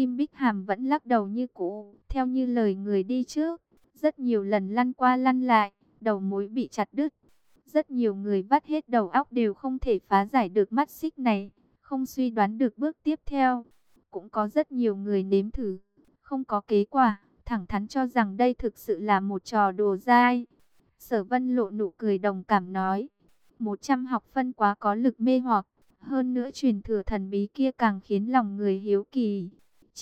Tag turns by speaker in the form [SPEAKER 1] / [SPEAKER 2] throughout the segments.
[SPEAKER 1] Kim Bích Hàm vẫn lắc đầu như cũ, theo như lời người đi trước, rất nhiều lần lăn qua lăn lại, đầu mối bị chặt đứt. Rất nhiều người vắt hết đầu óc đều không thể phá giải được mắt xích này, không suy đoán được bước tiếp theo. Cũng có rất nhiều người nếm thử, không có kết quả, thẳng thắn cho rằng đây thực sự là một trò đùa dai. Sở Vân lộ nụ cười đồng cảm nói, 100 học phân quá có lực mê hoặc, hơn nữa truyền thừa thần bí kia càng khiến lòng người hiếu kỳ.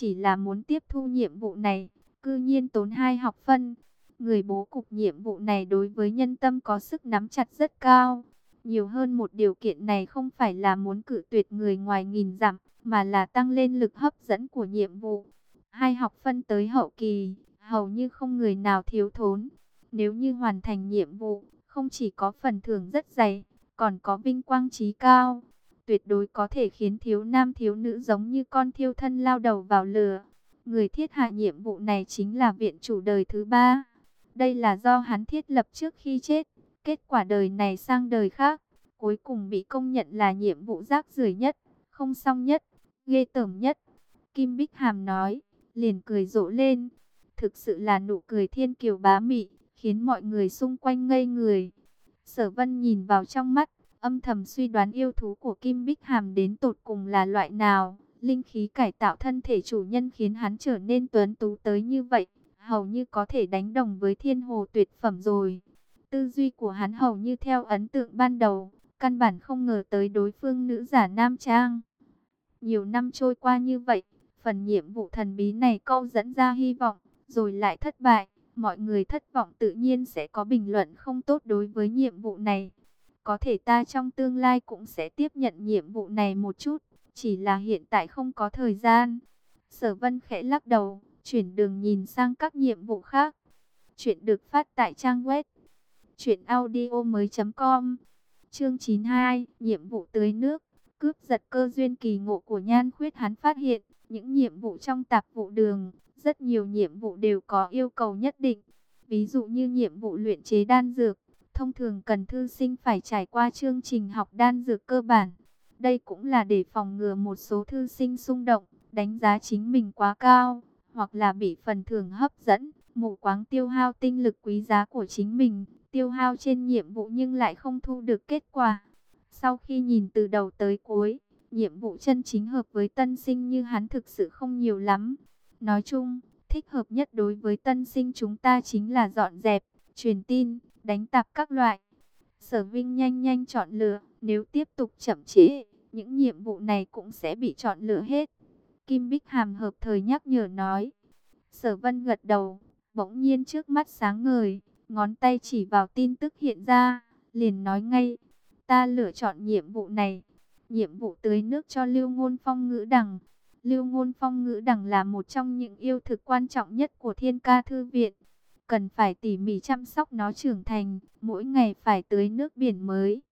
[SPEAKER 1] Chỉ là muốn tiếp thu nhiệm vụ này, cư nhiên tốn hai học phân. Người bố cục nhiệm vụ này đối với nhân tâm có sức nắm chặt rất cao. Nhiều hơn một điều kiện này không phải là muốn cử tuyệt người ngoài nghìn dặm, mà là tăng lên lực hấp dẫn của nhiệm vụ. Hai học phân tới hậu kỳ, hầu như không người nào thiếu thốn. Nếu như hoàn thành nhiệm vụ, không chỉ có phần thưởng rất dày, còn có vinh quang trí cao. Tuyệt đối có thể khiến thiếu nam thiếu nữ giống như con thiêu thân lao đầu vào lửa. Người thiết hạ nhiệm vụ này chính là viện chủ đời thứ ba. Đây là do hắn thiết lập trước khi chết. Kết quả đời này sang đời khác. Cuối cùng bị công nhận là nhiệm vụ rác rưởi nhất, không xong nhất, ghê tởm nhất. Kim Bích Hàm nói, liền cười rộ lên. Thực sự là nụ cười thiên kiều bá mị, khiến mọi người xung quanh ngây người. Sở Vân nhìn vào trong mắt, âm thầm suy đoán yêu thú của Kim Bích Hàm đến tột cùng là loại nào. Linh khí cải tạo thân thể chủ nhân khiến hắn trở nên tuấn tú tới như vậy, hầu như có thể đánh đồng với thiên hồ tuyệt phẩm rồi. Tư duy của hắn hầu như theo ấn tượng ban đầu, căn bản không ngờ tới đối phương nữ giả nam trang. Nhiều năm trôi qua như vậy, phần nhiệm vụ thần bí này câu dẫn ra hy vọng, rồi lại thất bại. Mọi người thất vọng tự nhiên sẽ có bình luận không tốt đối với nhiệm vụ này. Có thể ta trong tương lai cũng sẽ tiếp nhận nhiệm vụ này một chút, chỉ là hiện tại không có thời gian. Sở vân khẽ lắc đầu, chuyển đường nhìn sang các nhiệm vụ khác. Chuyện được phát tại trang web truyệnaudiomoi.com. Chương 92, nhiệm vụ tưới nước, cướp giật cơ duyên kỳ ngộ của Nhan Khuyết hắn phát hiện, những nhiệm vụ trong tạp vụ đường, rất nhiều nhiệm vụ đều có yêu cầu nhất định. Ví dụ như nhiệm vụ luyện chế đan dược, thông thường cần thư sinh phải trải qua chương trình học đan dược cơ bản. Đây cũng là để phòng ngừa một số thư sinh xung động, đánh giá chính mình quá cao, hoặc là bị phần thưởng hấp dẫn, mù quáng tiêu hao tinh lực quý giá của chính mình, tiêu hao trên nhiệm vụ nhưng lại không thu được kết quả. Sau khi nhìn từ đầu tới cuối, nhiệm vụ chân chính hợp với tân sinh như hắn thực sự không nhiều lắm. Nói chung, thích hợp nhất đối với tân sinh chúng ta chính là dọn dẹp, truyền tin, đánh tạp các loại. Sở Vinh nhanh nhanh chọn lựa, nếu tiếp tục chậm trễ, những nhiệm vụ này cũng sẽ bị chọn lựa hết. Kim Bích Hàm hợp thời nhắc nhở nói. Sở Vân gật đầu, bỗng nhiên trước mắt sáng ngời, ngón tay chỉ vào tin tức hiện ra, liền nói ngay, ta lựa chọn nhiệm vụ này. Nhiệm vụ tưới nước cho Lưu Ngôn Phong ngữ đằng. Lưu Ngôn Phong ngữ đằng là một trong những yêu thực quan trọng nhất của Thiên Ca thư viện cần phải tỉ mỉ chăm sóc nó trưởng thành, mỗi ngày phải tưới nước biển mới.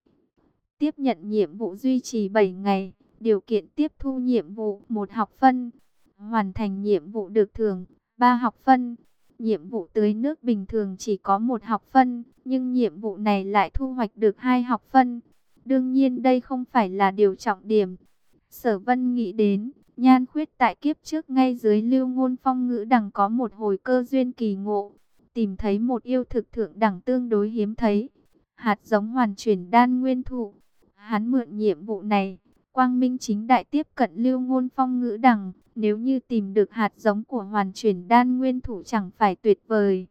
[SPEAKER 1] Tiếp nhận nhiệm vụ duy trì 7 ngày, điều kiện tiếp thu nhiệm vụ một học phân, hoàn thành nhiệm vụ được thưởng 3 học phân. Nhiệm vụ tưới nước bình thường chỉ có một học phân, nhưng nhiệm vụ này lại thu hoạch được hai học phân. Đương nhiên đây không phải là điều trọng điểm. Sở Vân nghĩ đến, Nhan khuyết tại kiếp trước ngay dưới lưu ngôn phong ngữ đằng có một hồi cơ duyên kỳ ngộ tìm thấy một yêu thực thượng đẳng tương đối hiếm thấy. Hạt giống hoàn chuyển đan nguyên thụ. Hắn mượn nhiệm vụ này, quang minh chính đại tiếp cận lưu ngôn phong ngữ đẳng. Nếu như tìm được hạt giống của hoàn chuyển đan nguyên thủ chẳng phải tuyệt vời.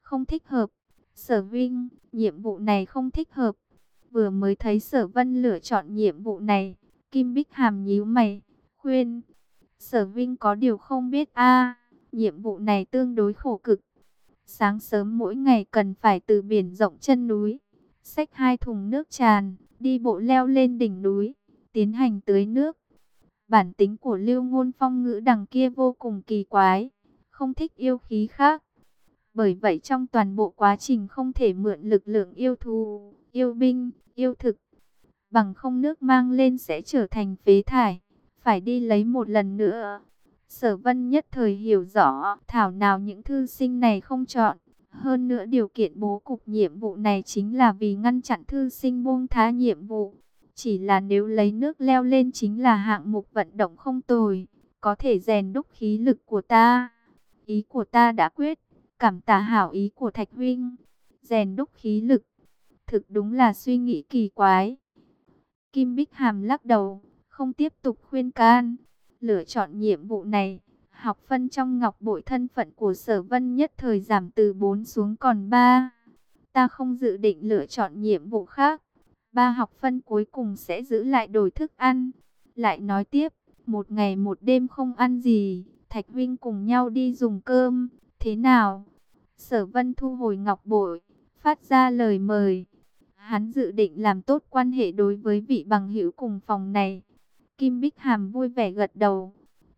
[SPEAKER 1] Không thích hợp. Sở Vinh, nhiệm vụ này không thích hợp. Vừa mới thấy Sở Vân lựa chọn nhiệm vụ này, Kim Bích Hàm nhíu mày, khuyên. Sở Vinh có điều không biết a, nhiệm vụ này tương đối khổ cực, Sáng sớm mỗi ngày cần phải từ biển rộng chân núi, xách hai thùng nước tràn, đi bộ leo lên đỉnh núi, tiến hành tưới nước. Bản tính của lưu ngôn phong ngữ đằng kia vô cùng kỳ quái, không thích yêu khí khác. Bởi vậy trong toàn bộ quá trình không thể mượn lực lượng yêu thù, yêu binh, yêu thực. Bằng không nước mang lên sẽ trở thành phế thải, phải đi lấy một lần nữa. Sở vân nhất thời hiểu rõ, thảo nào những thư sinh này không chọn. Hơn nữa điều kiện bố cục nhiệm vụ này chính là vì ngăn chặn thư sinh buông thá nhiệm vụ. Chỉ là nếu lấy nước leo lên chính là hạng mục vận động không tồi. có thể rèn đúc khí lực của ta. Ý của ta đã quyết, cảm tạ hảo ý của Thạch Huynh. Rèn đúc khí lực, thực đúng là suy nghĩ kỳ quái. Kim Bích Hàm lắc đầu, không tiếp tục khuyên can. Lựa chọn nhiệm vụ này, học phân trong ngọc bội thân phận của sở vân nhất thời giảm từ 4 xuống còn 3. Ta không dự định lựa chọn nhiệm vụ khác. Ba học phân cuối cùng sẽ giữ lại đổi thức ăn. Lại nói tiếp, một ngày một đêm không ăn gì, Thạch Huynh cùng nhau đi dùng cơm, thế nào? Sở Vân thu hồi ngọc bội, phát ra lời mời. Hắn dự định làm tốt quan hệ đối với vị bằng hữu cùng phòng này. Kim Bích Hàm vui vẻ gật đầu.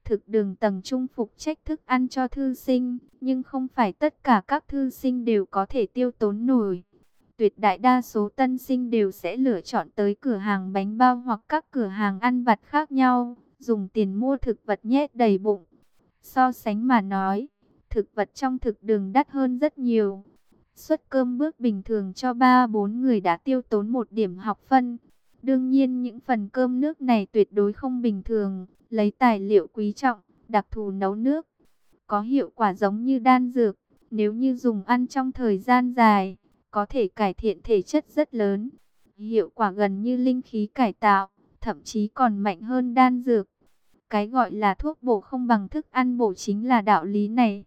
[SPEAKER 1] Thực đường tầng trung phục trách thức ăn cho thư sinh, nhưng không phải tất cả các thư sinh đều có thể tiêu tốn nổi. Tuyệt đại đa số tân sinh đều sẽ lựa chọn tới cửa hàng bánh bao hoặc các cửa hàng ăn vặt khác nhau, dùng tiền mua thực vật nhét đầy bụng. So sánh mà nói, thực vật trong thực đường đắt hơn rất nhiều. Suất cơm bước bình thường cho 3-4 người đã tiêu tốn một điểm học phân. Đương nhiên những phần cơm nước này tuyệt đối không bình thường, lấy tài liệu quý trọng, đặc thù nấu nước. Có hiệu quả giống như đan dược, nếu như dùng ăn trong thời gian dài, có thể cải thiện thể chất rất lớn. Hiệu quả gần như linh khí cải tạo, thậm chí còn mạnh hơn đan dược. Cái gọi là thuốc bổ không bằng thức ăn bổ chính là đạo lý này.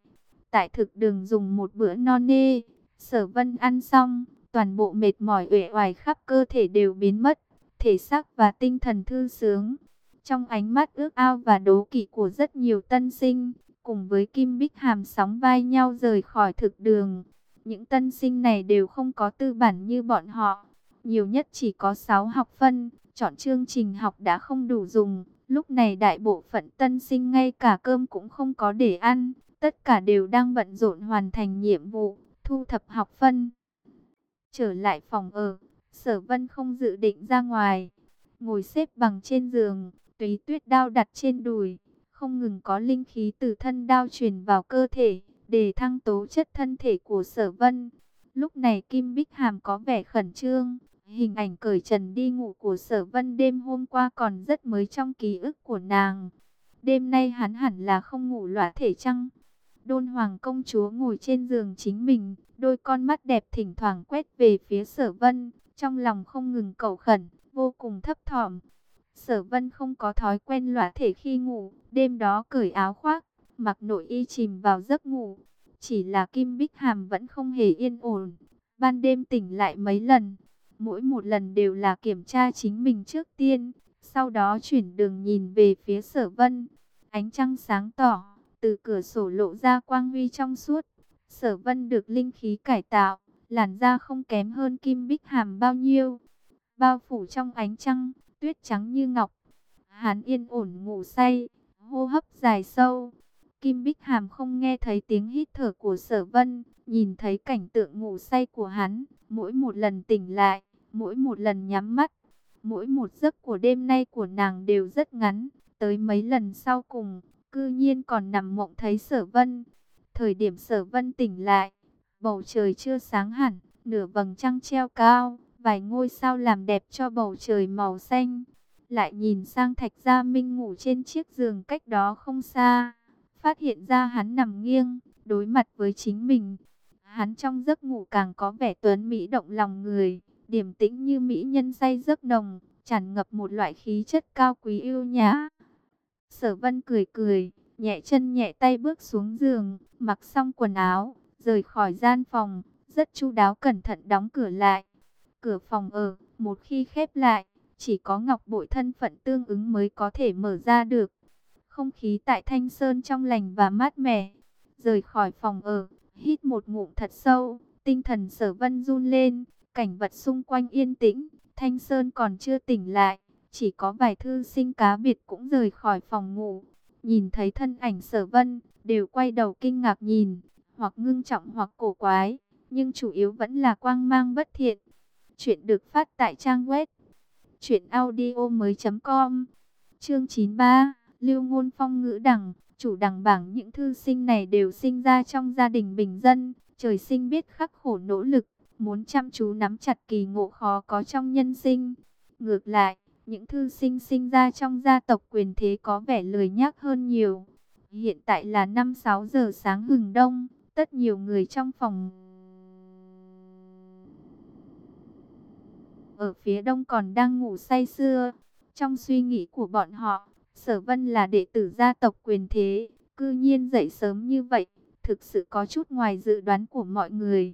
[SPEAKER 1] Tại thực đường dùng một bữa no nê, sở vân ăn xong, toàn bộ mệt mỏi uể oải khắp cơ thể đều biến mất, thể xác và tinh thần thư sướng. Trong ánh mắt ước ao và đố kỵ của rất nhiều tân sinh, cùng với Kim Bích Hàm sóng vai nhau rời khỏi thực đường. Những tân sinh này đều không có tư bản như bọn họ, nhiều nhất chỉ có 6 học phân, chọn chương trình học đã không đủ dùng. Lúc này đại bộ phận tân sinh ngay cả cơm cũng không có để ăn, tất cả đều đang bận rộn hoàn thành nhiệm vụ, thu thập học phân. Trở lại phòng ở, sở vân không dự định ra ngoài, ngồi xếp bằng trên giường, tùy tuyết đao đặt trên đùi, không ngừng có linh khí từ thân đao truyền vào cơ thể, để thăng tố chất thân thể của sở vân. Lúc này Kim Bích Hàm có vẻ khẩn trương, Hình ảnh cởi trần đi ngủ của sở vân đêm hôm qua còn rất mới trong ký ức của nàng. Đêm nay hắn hẳn là không ngủ lỏa thể chăng? Đôn hoàng công chúa ngồi trên giường chính mình, đôi con mắt đẹp thỉnh thoảng quét về phía sở vân, trong lòng không ngừng cầu khẩn, vô cùng thấp thỏm. Sở vân không có thói quen lỏa thể khi ngủ, đêm đó cởi áo khoác, mặc nội y chìm vào giấc ngủ. Chỉ là Kim Bích Hàm vẫn không hề yên ổn, ban đêm tỉnh lại mấy lần, Mỗi một lần đều là kiểm tra chính mình trước tiên, sau đó chuyển đường nhìn về phía sở vân. Ánh trăng sáng tỏ, từ cửa sổ lộ ra quang huy trong suốt. Sở vân được linh khí cải tạo, làn da không kém hơn kim bích hàm bao nhiêu. Bao phủ trong ánh trăng, tuyết trắng như ngọc. Hán yên ổn ngủ say, hô hấp dài sâu. Kim Bích Hàm không nghe thấy tiếng hít thở của sở vân, nhìn thấy cảnh tượng ngủ say của hắn, mỗi một lần tỉnh lại, Mỗi một lần nhắm mắt, mỗi một giấc của đêm nay của nàng đều rất ngắn. Tới mấy lần sau cùng, cư nhiên còn nằm mộng thấy sở vân. Thời điểm sở vân tỉnh lại, bầu trời chưa sáng hẳn, nửa vầng trăng treo cao, vài ngôi sao làm đẹp cho bầu trời màu xanh. Lại nhìn sang thạch gia minh ngủ trên chiếc giường cách đó không xa, phát hiện ra hắn nằm nghiêng, đối mặt với chính mình. Hắn trong giấc ngủ càng có vẻ tuấn mỹ động lòng người điềm tĩnh như mỹ nhân say giấc nồng, tràn ngập một loại khí chất cao quý yêu nhã. Sở vân cười cười, nhẹ chân nhẹ tay bước xuống giường, mặc xong quần áo, rời khỏi gian phòng, rất chu đáo cẩn thận đóng cửa lại. Cửa phòng ở, một khi khép lại, chỉ có ngọc bội thân phận tương ứng mới có thể mở ra được. Không khí tại Thanh Sơn trong lành và mát mẻ. Rời khỏi phòng ở, hít một ngụm thật sâu, tinh thần sở vân run lên, Cảnh vật xung quanh yên tĩnh, Thanh Sơn còn chưa tỉnh lại, chỉ có vài thư sinh cá biệt cũng rời khỏi phòng ngủ. Nhìn thấy thân ảnh sở vân, đều quay đầu kinh ngạc nhìn, hoặc ngưng trọng hoặc cổ quái, nhưng chủ yếu vẫn là quang mang bất thiện. Chuyện được phát tại trang web truyệnaudiomoi.com. Chương 93, Lưu ngôn phong ngữ đẳng, chủ đẳng bảng những thư sinh này đều sinh ra trong gia đình bình dân, trời sinh biết khắc khổ nỗ lực, muốn chăm chú nắm chặt kỳ ngộ khó có trong nhân sinh. Ngược lại, những thư sinh sinh ra trong gia tộc quyền thế có vẻ lười nhác hơn nhiều. Hiện tại là 5-6 giờ sáng hừng đông, tất nhiều người trong phòng ở phía đông còn đang ngủ say sưa. Trong suy nghĩ của bọn họ, Sở Vân là đệ tử gia tộc quyền thế, cư nhiên dậy sớm như vậy, thực sự có chút ngoài dự đoán của mọi người.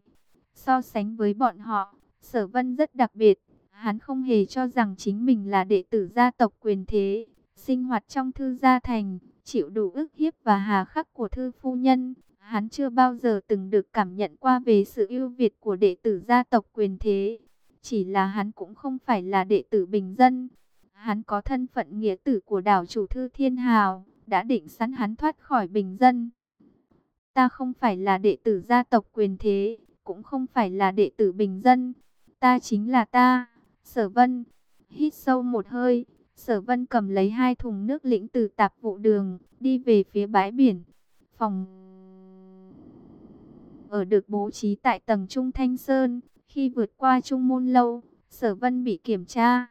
[SPEAKER 1] So sánh với bọn họ, Sở Vân rất đặc biệt, hắn không hề cho rằng chính mình là đệ tử gia tộc quyền thế, sinh hoạt trong thư gia thành, chịu đủ ức hiếp và hà khắc của thư phu nhân. Hắn chưa bao giờ từng được cảm nhận qua về sự ưu việt của đệ tử gia tộc quyền thế. Chỉ là hắn cũng không phải là đệ tử bình dân. Hắn có thân phận nghĩa tử của đảo chủ thư thiên hào, đã định sẵn hắn thoát khỏi bình dân. Ta không phải là đệ tử gia tộc quyền thế, cũng không phải là đệ tử bình dân. Ta chính là ta, sở vân. Hít sâu một hơi, sở vân cầm lấy hai thùng nước lĩnh từ tạp vụ đường, đi về phía bãi biển. Phòng ở được bố trí tại tầng Trung Thanh Sơn, khi vượt qua Trung Môn Lâu, sở vân bị kiểm tra.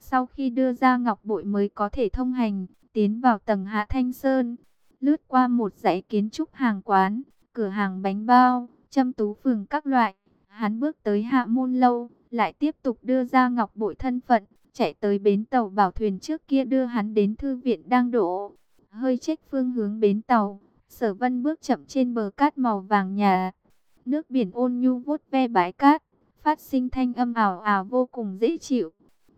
[SPEAKER 1] Sau khi đưa ra ngọc bội mới có thể thông hành, tiến vào tầng Hạ Thanh Sơn, lướt qua một dãy kiến trúc hàng quán, cửa hàng bánh bao, châm tú phường các loại. Hắn bước tới Hạ Môn Lâu, lại tiếp tục đưa ra ngọc bội thân phận, chạy tới bến tàu bảo thuyền trước kia đưa hắn đến thư viện đang đổ. Hơi trách phương hướng bến tàu, sở vân bước chậm trên bờ cát màu vàng nhà. Nước biển ôn nhu vuốt ve bãi cát, phát sinh thanh âm ảo ảo vô cùng dễ chịu.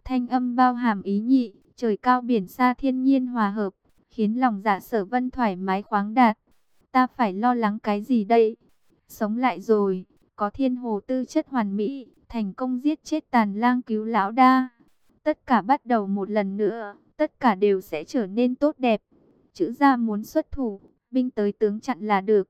[SPEAKER 1] Thanh âm bao hàm ý nhị, trời cao biển xa thiên nhiên hòa hợp, khiến lòng giả sở vân thoải mái khoáng đạt. Ta phải lo lắng cái gì đây? Sống lại rồi, có thiên hồ tư chất hoàn mỹ, thành công giết chết tàn lang cứu lão đa. Tất cả bắt đầu một lần nữa, tất cả đều sẽ trở nên tốt đẹp. Chữ gia muốn xuất thủ, binh tới tướng chặn là được.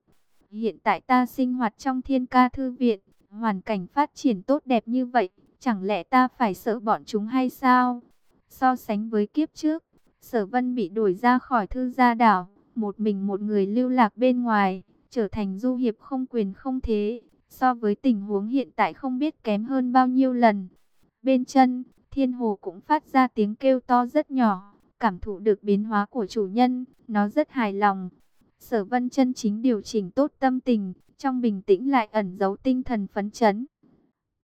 [SPEAKER 1] Hiện tại ta sinh hoạt trong thiên ca thư viện, hoàn cảnh phát triển tốt đẹp như vậy, chẳng lẽ ta phải sợ bọn chúng hay sao? So sánh với kiếp trước, sở vân bị đuổi ra khỏi thư gia đảo, một mình một người lưu lạc bên ngoài, trở thành du hiệp không quyền không thế, so với tình huống hiện tại không biết kém hơn bao nhiêu lần. Bên chân, thiên hồ cũng phát ra tiếng kêu to rất nhỏ, cảm thụ được biến hóa của chủ nhân, nó rất hài lòng. Sở vân chân chính điều chỉnh tốt tâm tình, trong bình tĩnh lại ẩn giấu tinh thần phấn chấn.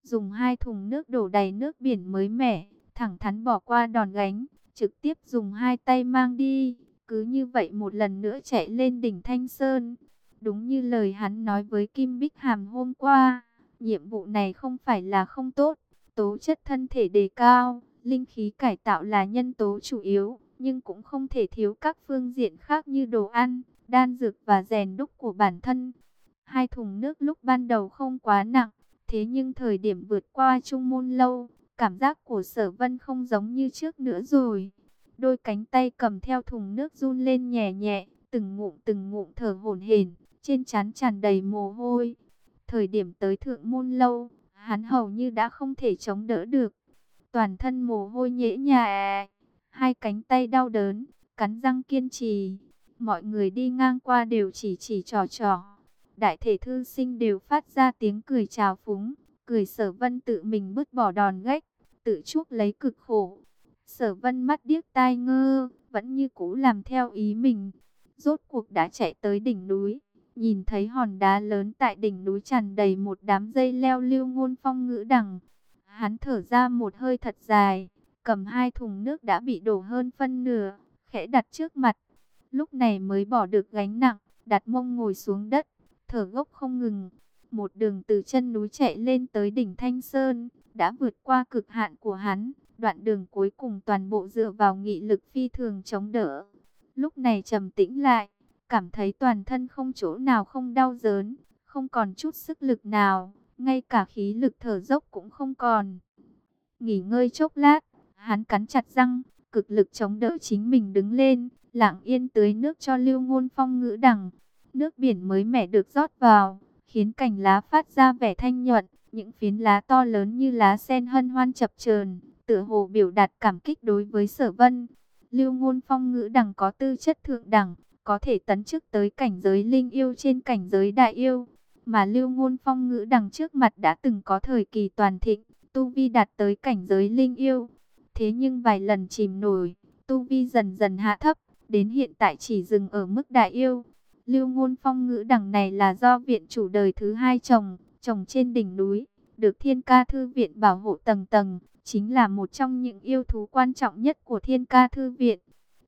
[SPEAKER 1] Dùng hai thùng nước đổ đầy nước biển mới mẻ, thẳng thắn bỏ qua đòn gánh, trực tiếp dùng hai tay mang đi. Cứ như vậy một lần nữa chạy lên đỉnh Thanh Sơn. Đúng như lời hắn nói với Kim Bích Hàm hôm qua, nhiệm vụ này không phải là không tốt, tố chất thân thể đề cao, linh khí cải tạo là nhân tố chủ yếu, nhưng cũng không thể thiếu các phương diện khác như đồ ăn, đan dược và rèn đúc của bản thân. Hai thùng nước lúc ban đầu không quá nặng, thế nhưng thời điểm vượt qua trung môn lâu, cảm giác của sở vân không giống như trước nữa rồi. Đôi cánh tay cầm theo thùng nước run lên nhẹ nhẹ, từng ngụm từng ngụm thở hổn hển, trên trán tràn đầy mồ hôi. Thời điểm tới thượng môn lâu, hắn hầu như đã không thể chống đỡ được. Toàn thân mồ hôi nhễ nhại, hai cánh tay đau đớn, cắn răng kiên trì. Mọi người đi ngang qua đều chỉ chỉ trò trò. Đại thể thư sinh đều phát ra tiếng cười chào phúng, cười sở vân tự mình bứt bỏ đòn gách, tự chuốc lấy cực khổ. Sở vân mắt điếc tai ngơ, vẫn như cũ làm theo ý mình. Rốt cuộc đã chạy tới đỉnh núi, nhìn thấy hòn đá lớn tại đỉnh núi tràn đầy một đám dây leo lưu ngôn phong ngữ đằng. Hắn thở ra một hơi thật dài, cầm hai thùng nước đã bị đổ hơn phân nửa, khẽ đặt trước mặt. Lúc này mới bỏ được gánh nặng, đặt mông ngồi xuống đất, thở gốc không ngừng. Một đường từ chân núi chạy lên tới đỉnh Thanh Sơn, đã vượt qua cực hạn của hắn. Đoạn đường cuối cùng toàn bộ dựa vào nghị lực phi thường chống đỡ. Lúc này trầm tĩnh lại, cảm thấy toàn thân không chỗ nào không đau đớn, không còn chút sức lực nào, ngay cả khí lực thở dốc cũng không còn. Nghỉ ngơi chốc lát, hắn cắn chặt răng, cực lực chống đỡ chính mình đứng lên, lặng yên tưới nước cho lưu ngôn phong ngữ đằng. Nước biển mới mẻ được rót vào, khiến cành lá phát ra vẻ thanh nhuận, những phiến lá to lớn như lá sen hân hoan chập chờn, tựa hồ biểu đạt cảm kích đối với sở vân. Lưu ngôn phong ngữ đằng có tư chất thượng đẳng, có thể tấn chức tới cảnh giới linh yêu trên cảnh giới đại yêu. Mà lưu ngôn phong ngữ đằng trước mặt đã từng có thời kỳ toàn thịnh, tu vi đạt tới cảnh giới linh yêu. Thế nhưng vài lần chìm nổi, tu vi dần dần hạ thấp, đến hiện tại chỉ dừng ở mức đại yêu. Lưu ngôn phong ngữ đằng này là do viện chủ đời thứ hai trồng, trồng trên đỉnh núi, được thiên ca thư viện bảo hộ tầng tầng, chính là một trong những yêu thú quan trọng nhất của thiên ca thư viện.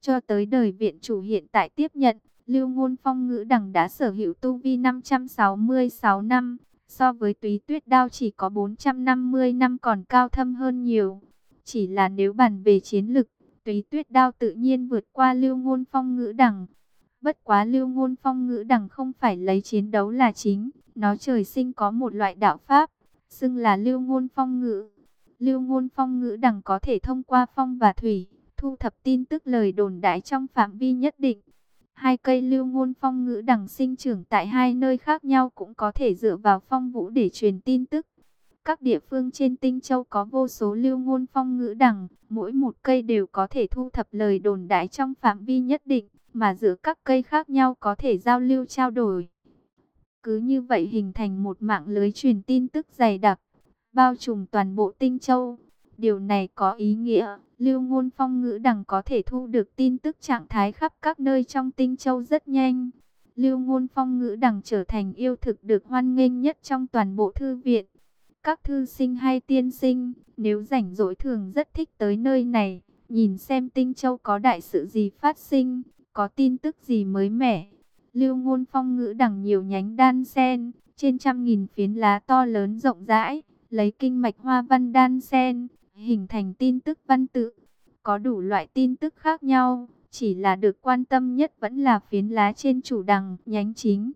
[SPEAKER 1] Cho tới đời viện chủ hiện tại tiếp nhận, Lưu Ngôn Phong ngữ đằng đã sở hữu tu vi 566 năm, so với túy tuyết đao chỉ có 450 năm còn cao thâm hơn nhiều. Chỉ là nếu bàn về chiến lực, túy tuyết đao tự nhiên vượt qua Lưu Ngôn Phong ngữ đẳng, Bất quá Lưu Ngôn Phong ngữ đẳng không phải lấy chiến đấu là chính, nó trời sinh có một loại đạo pháp, xưng là Lưu Ngôn Phong ngữ. Lưu Ngôn Phong ngữ đẳng có thể thông qua phong và thủy, thu thập tin tức lời đồn đại trong phạm vi nhất định. Hai cây lưu ngôn phong ngữ đẳng sinh trưởng tại hai nơi khác nhau cũng có thể dựa vào phong vũ để truyền tin tức. Các địa phương trên Tinh Châu có vô số lưu ngôn phong ngữ đằng, mỗi một cây đều có thể thu thập lời đồn đại trong phạm vi nhất định, mà giữa các cây khác nhau có thể giao lưu trao đổi. Cứ như vậy hình thành một mạng lưới truyền tin tức dày đặc, bao trùm toàn bộ Tinh Châu. Điều này có ý nghĩa, lưu ngôn phong ngữ đằng có thể thu được tin tức trạng thái khắp các nơi trong tinh châu rất nhanh. Lưu ngôn phong ngữ đằng trở thành yêu thực được hoan nghênh nhất trong toàn bộ thư viện. Các thư sinh hay tiên sinh, nếu rảnh rỗi thường rất thích tới nơi này, nhìn xem tinh châu có đại sự gì phát sinh, có tin tức gì mới mẻ. Lưu ngôn phong ngữ đằng nhiều nhánh đan sen, trên trăm nghìn phiến lá to lớn rộng rãi, lấy kinh mạch hoa văn đan sen, hình thành tin tức văn tự. Có đủ loại tin tức khác nhau, chỉ là được quan tâm nhất vẫn là phiến lá trên chủ đằng, nhánh chính.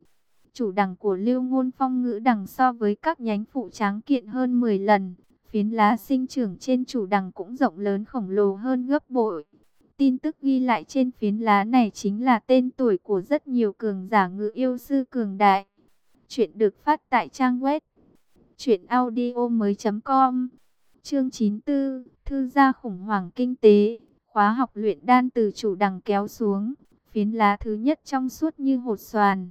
[SPEAKER 1] Chủ đằng của lưu ngôn phong ngữ đằng so với các nhánh phụ tráng kiện hơn 10 lần. Phiến lá sinh trưởng trên chủ đằng cũng rộng lớn khổng lồ hơn gấp bội. Tin tức ghi lại trên phiến lá này chính là tên tuổi của rất nhiều cường giả ngữ yêu sư cường đại. Chuyện được phát tại trang web chuyệnaudio mới com Chương 94, Thư gia khủng hoảng kinh tế, khóa học luyện đan từ chủ đằng kéo xuống, phiến lá thứ nhất trong suốt như hột xoàn,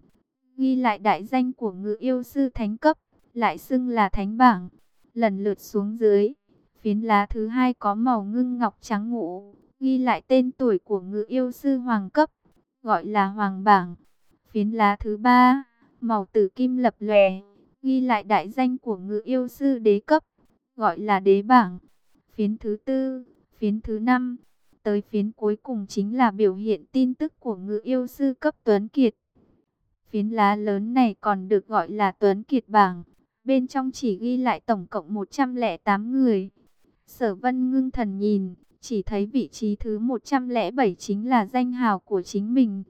[SPEAKER 1] ghi lại đại danh của ngự yêu sư thánh cấp, lại xưng là thánh bảng, lần lượt xuống dưới. Phiến lá thứ hai có màu ngưng ngọc trắng ngũ, ghi lại tên tuổi của ngự yêu sư hoàng cấp, gọi là hoàng bảng. Phiến lá thứ ba, màu tử kim lập lòe, ghi lại đại danh của ngự yêu sư đế cấp, gọi là đế bảng. Phiến thứ tư, phiến thứ năm, tới phiến cuối cùng chính là biểu hiện tin tức của ngự yêu sư cấp Tuấn Kiệt. Phiến lá lớn này còn được gọi là Tuấn Kiệt bảng, bên trong chỉ ghi lại tổng cộng 108 người. Sở vân ngưng thần nhìn, chỉ thấy vị trí thứ 107 chính là danh hào của chính mình.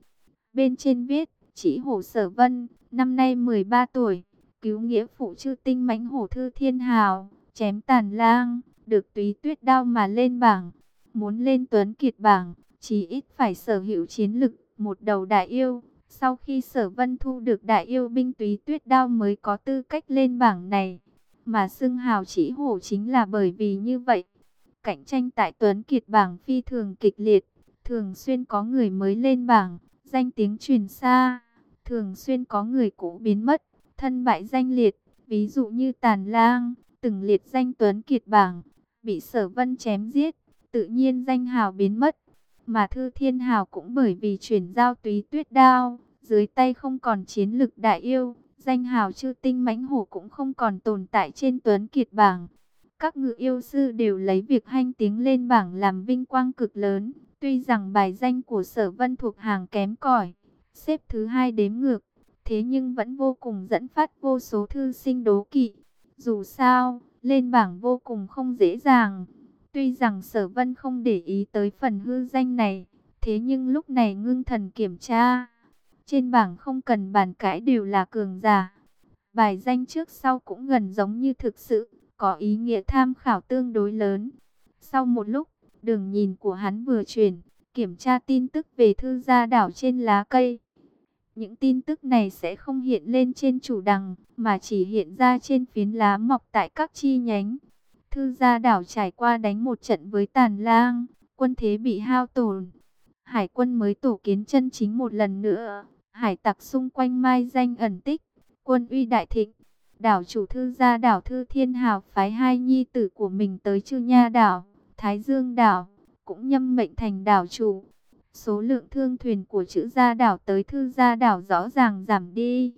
[SPEAKER 1] Bên trên viết, chỉ hổ sở vân, năm nay 13 tuổi, cứu nghĩa phụ chư tinh mãnh hổ thư thiên hào chém tàn lang, được túy tuyết đao mà lên bảng. Muốn lên tuấn kiệt bảng, chỉ ít phải sở hữu chiến lực, một đầu đại yêu. Sau khi sở vân thu được đại yêu binh túy tuyết đao mới có tư cách lên bảng này. Mà xưng hào chỉ hổ chính là bởi vì như vậy. Cạnh tranh tại tuấn kiệt bảng phi thường kịch liệt, thường xuyên có người mới lên bảng, danh tiếng truyền xa. Thường xuyên có người cũ biến mất, thân bại danh liệt, ví dụ như tàn lang, từng liệt danh Tuấn Kiệt bảng, bị sở vân chém giết, tự nhiên danh hào biến mất. Mà Thư Thiên Hào cũng bởi vì chuyển giao túy tuyết đao, dưới tay không còn chiến lực đại yêu, danh hào chư tinh mãnh hổ cũng không còn tồn tại trên Tuấn Kiệt bảng. Các ngự yêu sư đều lấy việc hanh tiếng lên bảng làm vinh quang cực lớn, tuy rằng bài danh của sở vân thuộc hàng kém cỏi, xếp thứ hai đếm ngược, thế nhưng vẫn vô cùng dẫn phát vô số thư sinh đố kỵ. Dù sao, lên bảng vô cùng không dễ dàng. Tuy rằng sở vân không để ý tới phần hư danh này, thế nhưng lúc này ngưng thần kiểm tra. Trên bảng không cần bàn cãi đều là cường giả. Bài danh trước sau cũng gần giống như thực sự, có ý nghĩa tham khảo tương đối lớn. Sau một lúc, đường nhìn của hắn vừa chuyển, kiểm tra tin tức về thư gia đảo trên lá cây. Những tin tức này sẽ không hiện lên trên chủ đằng, mà chỉ hiện ra trên phiến lá mọc tại các chi nhánh. Thư gia đảo trải qua đánh một trận với tàn lang, quân thế bị hao tổn. Hải quân mới tổ kiến chân chính một lần nữa. Hải tặc xung quanh mai danh ẩn tích, quân uy đại thịnh. Đảo chủ thư gia đảo thư thiên hào phái hai nhi tử của mình tới chư nha đảo, Thái Dương đảo, cũng nhâm mệnh thành đảo chủ. Số lượng thương thuyền của chữ gia đảo tới thư gia đảo rõ ràng giảm đi.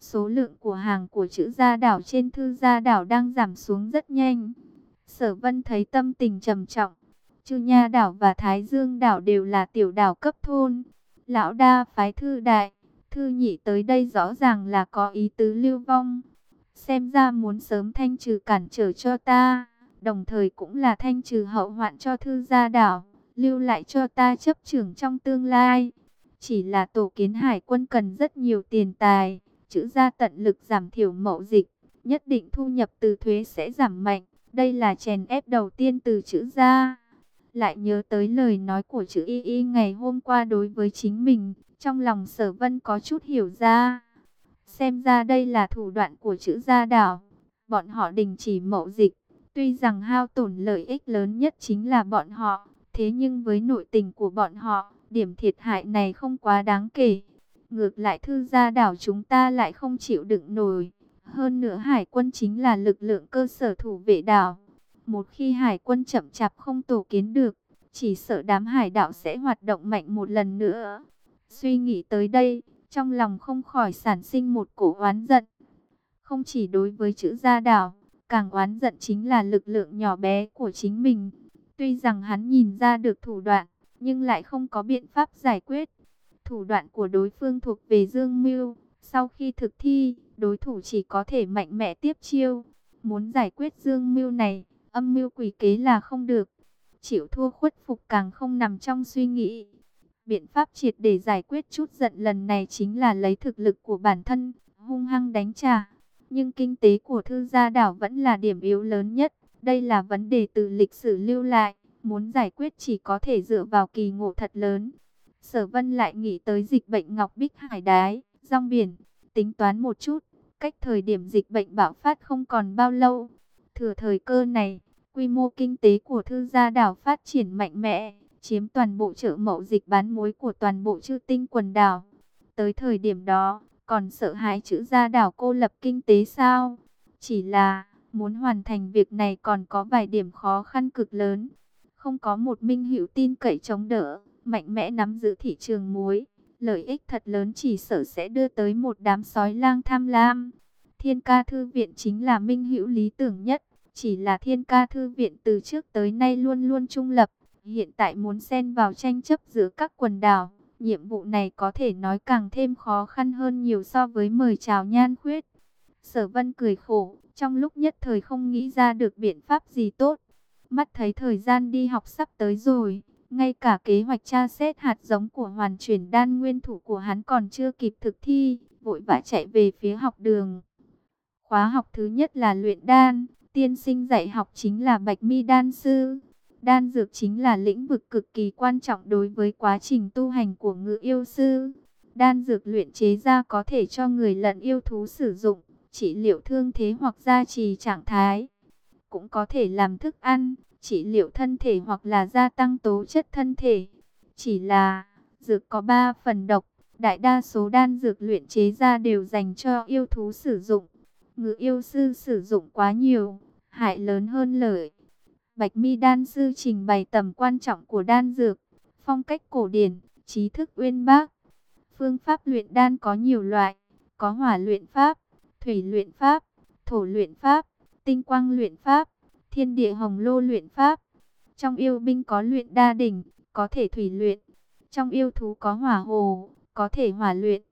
[SPEAKER 1] Số lượng của hàng của chữ gia đảo trên thư gia đảo đang giảm xuống rất nhanh. Sở vân thấy tâm tình trầm trọng. Chư Nha đảo và Thái Dương đảo đều là tiểu đảo cấp thôn. Lão đa phái thư đại, thư nhị tới đây rõ ràng là có ý tứ lưu vong. Xem ra muốn sớm thanh trừ cản trở cho ta, đồng thời cũng là thanh trừ hậu hoạn cho thư gia đảo, lưu lại cho ta chấp trưởng trong tương lai. Chỉ là tổ kiến hải quân cần rất nhiều tiền tài, chữ gia tận lực giảm thiểu mậu dịch, nhất định thu nhập từ thuế sẽ giảm mạnh. Đây là chèn ép đầu tiên từ chữ gia. Lại nhớ tới lời nói của chữ y y ngày hôm qua đối với chính mình, trong lòng sở vân có chút hiểu ra. Xem ra đây là thủ đoạn của chữ gia đảo. Bọn họ đình chỉ mậu dịch. Tuy rằng hao tổn lợi ích lớn nhất chính là bọn họ. Thế nhưng với nội tình của bọn họ, điểm thiệt hại này không quá đáng kể. Ngược lại thư gia đảo chúng ta lại không chịu đựng nổi. Hơn nữa hải quân chính là lực lượng cơ sở thủ vệ đảo. Một khi hải quân chậm chạp không tổ kiến được, chỉ sợ đám hải đảo sẽ hoạt động mạnh một lần nữa. Suy nghĩ tới đây, trong lòng không khỏi sản sinh một cổ oán giận. Không chỉ đối với chữ gia đảo, càng oán giận chính là lực lượng nhỏ bé của chính mình. Tuy rằng hắn nhìn ra được thủ đoạn, nhưng lại không có biện pháp giải quyết. Thủ đoạn của đối phương thuộc về Dương Mưu, sau khi thực thi, đối thủ chỉ có thể mạnh mẽ tiếp chiêu. Muốn giải quyết Dương Mưu này, âm mưu quỷ kế là không được. Chịu thua khuất phục càng không nằm trong suy nghĩ. Biện pháp triệt để giải quyết chút giận lần này chính là lấy thực lực của bản thân, hung hăng đánh trả. Nhưng kinh tế của thư gia đảo vẫn là điểm yếu lớn nhất. Đây là vấn đề từ lịch sử lưu lại. Muốn giải quyết chỉ có thể dựa vào kỳ ngộ thật lớn. Sở vân lại nghĩ tới dịch bệnh ngọc bích hải đái, rong biển. Tính toán một chút, cách thời điểm dịch bệnh bạo phát không còn bao lâu. Thừa thời cơ này, quy mô kinh tế của thư gia đảo phát triển mạnh mẽ chiếm toàn bộ chợ mậu dịch bán muối của toàn bộ chư tinh quần đảo. Tới thời điểm đó, còn sợ hãi chữ gia đảo cô lập kinh tế sao? Chỉ là, muốn hoàn thành việc này còn có vài điểm khó khăn cực lớn. Không có một minh hữu tin cậy chống đỡ, mạnh mẽ nắm giữ thị trường muối. Lợi ích thật lớn chỉ sợ sẽ đưa tới một đám sói lang tham lam. Thiên ca thư viện chính là minh hữu lý tưởng nhất. Chỉ là thiên ca thư viện từ trước tới nay luôn luôn trung lập hiện tại muốn xen vào tranh chấp giữa các quần đảo. Nhiệm vụ này có thể nói càng thêm khó khăn hơn nhiều so với mời chào nhan khuyết. Sở vân cười khổ, trong lúc nhất thời không nghĩ ra được biện pháp gì tốt. Mắt thấy thời gian đi học sắp tới rồi, ngay cả kế hoạch tra xét hạt giống của hoàn chuyển đan nguyên thủ của hắn còn chưa kịp thực thi, vội vã chạy về phía học đường. Khóa học thứ nhất là luyện đan, tiên sinh dạy học chính là Bạch Mi đan sư. Đan dược chính là lĩnh vực cực kỳ quan trọng đối với quá trình tu hành của ngự yêu sư. Đan dược luyện chế ra có thể cho người lẫn yêu thú sử dụng, trị liệu thương thế hoặc gia trì trạng thái. Cũng có thể làm thức ăn, trị liệu thân thể hoặc là gia tăng tố chất thân thể. Chỉ là, dược có 3 phần độc, đại đa số đan dược luyện chế ra đều dành cho yêu thú sử dụng. Ngự yêu sư sử dụng quá nhiều, hại lớn hơn lợi. Bạch Mi đan sư trình bày tầm quan trọng của đan dược, phong cách cổ điển, trí thức uyên bác. Phương pháp luyện đan có nhiều loại, có hỏa luyện pháp, thủy luyện pháp, thổ luyện pháp, tinh quang luyện pháp, thiên địa hồng lô luyện pháp. Trong yêu binh có luyện đa đỉnh, có thể thủy luyện. Trong yêu thú có hỏa hồ, có thể hỏa luyện.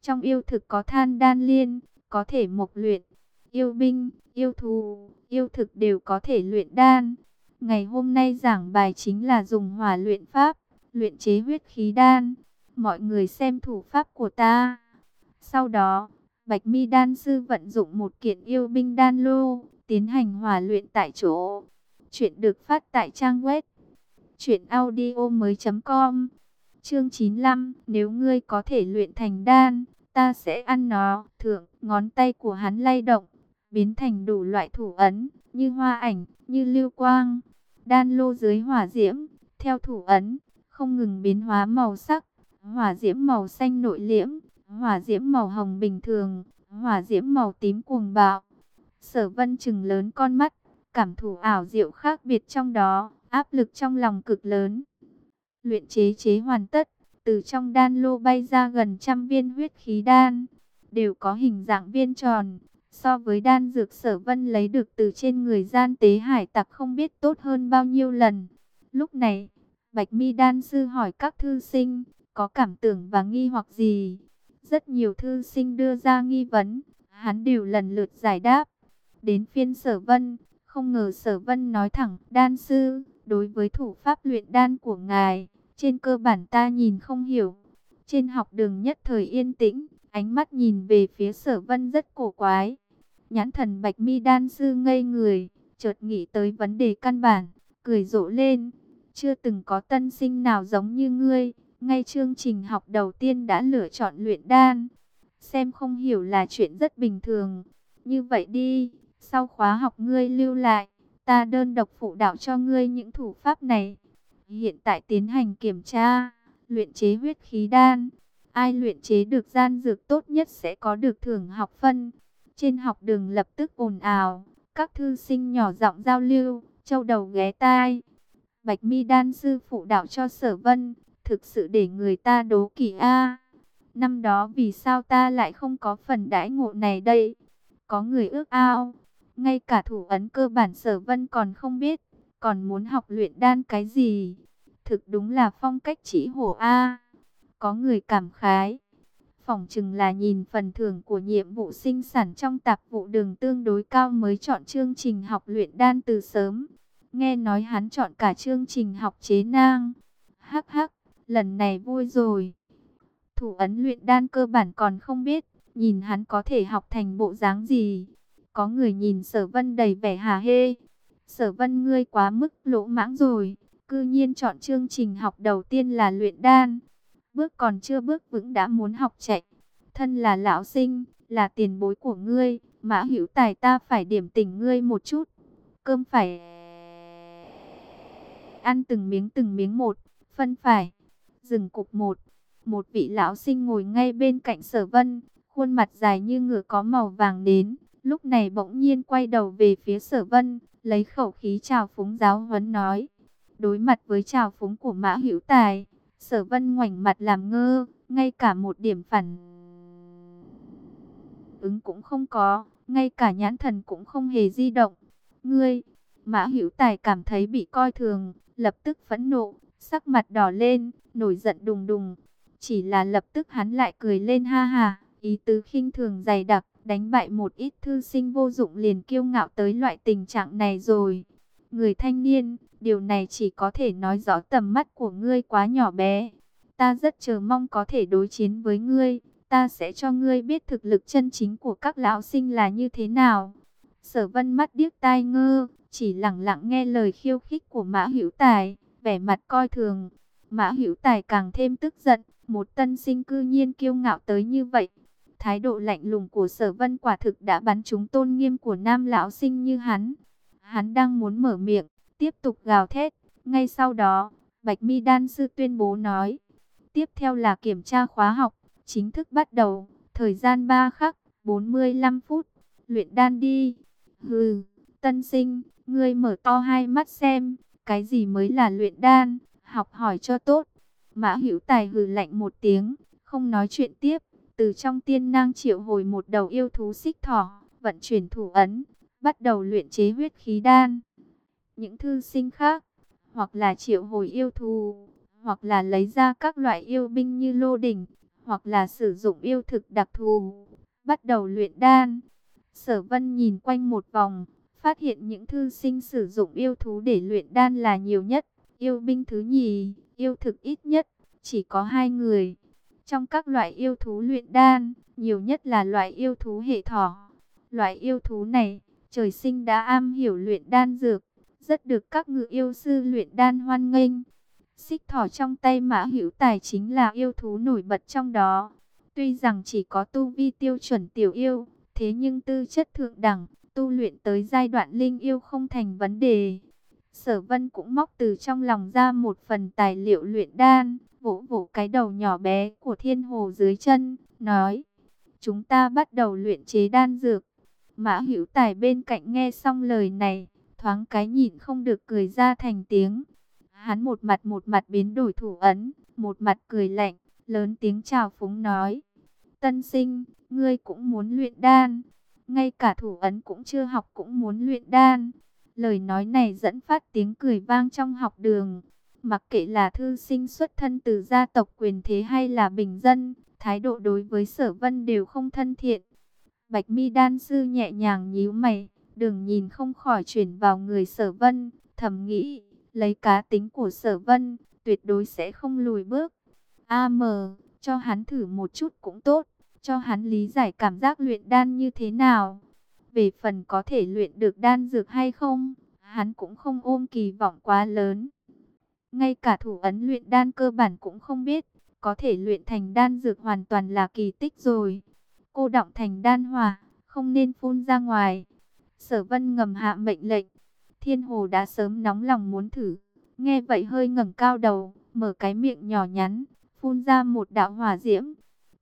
[SPEAKER 1] Trong yêu thực có than đan liên, có thể mộc luyện. Yêu binh, yêu thú, yêu thực đều có thể luyện đan. Ngày hôm nay giảng bài chính là dùng hỏa luyện pháp, luyện chế huyết khí đan. Mọi người xem thủ pháp của ta. Sau đó, Bạch Mi đan sư vận dụng một kiện yêu binh đan lô, tiến hành hòa luyện tại chỗ. Chuyện được phát tại trang web truyệnaudiomoi.com. Chương 95, nếu ngươi có thể luyện thành đan, ta sẽ ăn nó. Thượng, ngón tay của hắn lay động, biến thành đủ loại thủ ấn, như hoa ảnh, như lưu quang. Đan lô dưới hỏa diễm, theo thủ ấn, không ngừng biến hóa màu sắc. Hỏa diễm màu xanh nội liễm, hỏa diễm màu hồng bình thường, hỏa diễm màu tím cuồng bạo. Sở vân trừng lớn con mắt, cảm thủ ảo diệu khác biệt trong đó, áp lực trong lòng cực lớn. Luyện chế chế hoàn tất, từ trong đan lô bay ra gần trăm viên huyết khí đan, đều có hình dạng viên tròn, so với đan dược sở vân lấy được từ trên người gian tế hải tặc không biết tốt hơn bao nhiêu lần. Lúc này, Bạch Mi đan sư hỏi các thư sinh, có cảm tưởng và nghi hoặc gì? Rất nhiều thư sinh đưa ra nghi vấn, hắn đều lần lượt giải đáp. Đến phiên sở vân, không ngờ sở vân nói thẳng, đan sư, đối với thủ pháp luyện đan của ngài, trên cơ bản ta nhìn không hiểu. Trên học đường nhất thời yên tĩnh, ánh mắt nhìn về phía sở vân rất cổ quái. Nhãn thần bạch mi đan sư ngây người, chợt nghĩ tới vấn đề căn bản, cười rộ lên. Chưa từng có tân sinh nào giống như ngươi, ngay chương trình học đầu tiên đã lựa chọn luyện đan. Xem không hiểu là chuyện rất bình thường. Như vậy đi, sau khóa học ngươi lưu lại, ta đơn độc phụ đạo cho ngươi những thủ pháp này. Hiện tại tiến hành kiểm tra, luyện chế huyết khí đan. Ai luyện chế được gian dược tốt nhất sẽ có được thưởng học phân. Trên học đường lập tức ồn ào, các thư sinh nhỏ giọng giao lưu, châu đầu ghé tai. Bạch mi đan sư phụ đạo cho sở vân, thực sự để người ta đố kỵ a. Năm đó vì sao ta lại không có phần đãi ngộ này đây? Có người ước ao, ngay cả thủ ấn cơ bản sở vân còn không biết, còn muốn học luyện đan cái gì? Thực đúng là phong cách chỉ hổ A. Có người cảm khái. Phỏng chừng là nhìn phần thưởng của nhiệm vụ sinh sản trong tạp vụ đường tương đối cao mới chọn chương trình học luyện đan từ sớm. Nghe nói hắn chọn cả chương trình học chế nang. Hắc hắc, lần này vui rồi. Thủ ấn luyện đan cơ bản còn không biết, nhìn hắn có thể học thành bộ dáng gì. Có người nhìn sở vân đầy vẻ hà hê. Sở vân ngươi quá mức lỗ mãng rồi, cư nhiên chọn chương trình học đầu tiên là luyện đan. Bước còn chưa bước vững đã muốn học chạy. Thân là lão sinh, là tiền bối của ngươi, mã hữu tài ta phải điểm tỉnh ngươi một chút. Cơm phải ăn từng miếng từng miếng một, phân phải, dừng cục một. Một vị lão sinh ngồi ngay bên cạnh sở vân, khuôn mặt dài như ngựa có màu vàng đến, lúc này bỗng nhiên quay đầu về phía sở vân, lấy khẩu khí chào phúng giáo huấn nói. Đối mặt với chào phúng của mã hữu tài, sở vân ngoảnh mặt làm ngơ, ngay cả một điểm phản ứng cũng không có, ngay cả nhãn thần cũng không hề di động. Ngươi, mã hữu tài cảm thấy bị coi thường, lập tức phẫn nộ, sắc mặt đỏ lên, nổi giận đùng đùng. Chỉ là lập tức hắn lại cười lên ha ha, ý tứ khinh thường dày đặc, đánh bại một ít thư sinh vô dụng liền kiêu ngạo tới loại tình trạng này rồi. Người thanh niên, điều này chỉ có thể nói rõ tầm mắt của ngươi quá nhỏ bé. Ta rất chờ mong có thể đối chiến với ngươi, ta sẽ cho ngươi biết thực lực chân chính của các lão sinh là như thế nào. Sở vân mắt điếc tai ngơ, chỉ lặng lặng nghe lời khiêu khích của Mã Hữu Tài, vẻ mặt coi thường. Mã Hữu Tài càng thêm tức giận, một tân sinh cư nhiên kiêu ngạo tới như vậy. Thái độ lạnh lùng của sở vân quả thực đã bắn trúng tôn nghiêm của nam lão sinh như hắn. Hắn đang muốn mở miệng, tiếp tục gào thét. Ngay sau đó, Bạch Mi Đan Sư tuyên bố nói. Tiếp theo là kiểm tra khóa học, chính thức bắt đầu. Thời gian 3 khắc, 45 phút. Luyện đan đi. Hừ, tân sinh, ngươi mở to hai mắt xem. Cái gì mới là luyện đan, học hỏi cho tốt. Mã Hữu Tài hừ lạnh một tiếng, không nói chuyện tiếp. Từ trong tiên nang triệu hồi một đầu yêu thú xích thỏ, vận chuyển thủ ấn, bắt đầu luyện chế huyết khí đan. Những thư sinh khác, hoặc là triệu hồi yêu thú, hoặc là lấy ra các loại yêu binh như lô đỉnh, hoặc là sử dụng yêu thực đặc thù, bắt đầu luyện đan. Sở vân nhìn quanh một vòng, phát hiện những thư sinh sử dụng yêu thú để luyện đan là nhiều nhất, yêu binh thứ nhì, yêu thực ít nhất, chỉ có hai người. Trong các loại yêu thú luyện đan, nhiều nhất là loại yêu thú hệ thỏ. Loại yêu thú này, trời sinh đã am hiểu luyện đan dược, rất được các ngự yêu sư luyện đan hoan nghênh. Xích thỏ trong tay mã hữu tài chính là yêu thú nổi bật trong đó. Tuy rằng chỉ có tu vi tiêu chuẩn tiểu yêu, thế nhưng tư chất thượng đẳng, tu luyện tới giai đoạn linh yêu không thành vấn đề. Sở vân cũng móc từ trong lòng ra một phần tài liệu luyện đan, vỗ vỗ cái đầu nhỏ bé của thiên hồ dưới chân, nói, chúng ta bắt đầu luyện chế đan dược. Mã hữu tài bên cạnh nghe xong lời này, thoáng cái nhìn không được cười ra thành tiếng. Hắn một mặt một mặt biến đổi thủ ấn, một mặt cười lạnh, lớn tiếng chào phúng nói. Tân sinh, ngươi cũng muốn luyện đan. Ngay cả thủ ấn cũng chưa học cũng muốn luyện đan. Lời nói này dẫn phát tiếng cười vang trong học đường. Mặc kệ là thư sinh xuất thân từ gia tộc quyền thế hay là bình dân, thái độ đối với sở vân đều không thân thiện. Bạch mi đan sư nhẹ nhàng nhíu mày, đừng nhìn không khỏi chuyển vào người sở vân, thầm nghĩ, lấy cá tính của sở vân, tuyệt đối sẽ không lùi bước. A mờ, cho hắn thử một chút cũng tốt, cho hắn lý giải cảm giác luyện đan như thế nào. Về phần có thể luyện được đan dược hay không, hắn cũng không ôm kỳ vọng quá lớn. Ngay cả thủ ấn luyện đan cơ bản cũng không biết, có thể luyện thành đan dược hoàn toàn là kỳ tích rồi. Cô động thành đan hòa không nên phun ra ngoài. Sở vân ngầm hạ mệnh lệnh, thiên hồ đã sớm nóng lòng muốn thử. Nghe vậy hơi ngẩng cao đầu, mở cái miệng nhỏ nhắn, phun ra một đạo hỏa diễm.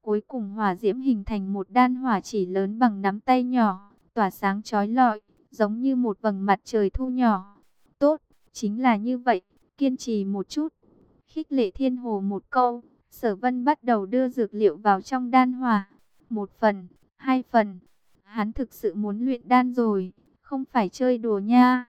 [SPEAKER 1] Cuối cùng hỏa diễm hình thành một đan hỏa chỉ lớn bằng nắm tay nhỏ, tỏa sáng chói lọi, giống như một vầng mặt trời thu nhỏ. Tốt, chính là như vậy, kiên trì một chút. Khích lệ thiên hồ một câu, sở vân bắt đầu đưa dược liệu vào trong đan hỏa. Một phần, hai phần, hắn thực sự muốn luyện đan rồi, không phải chơi đùa nha.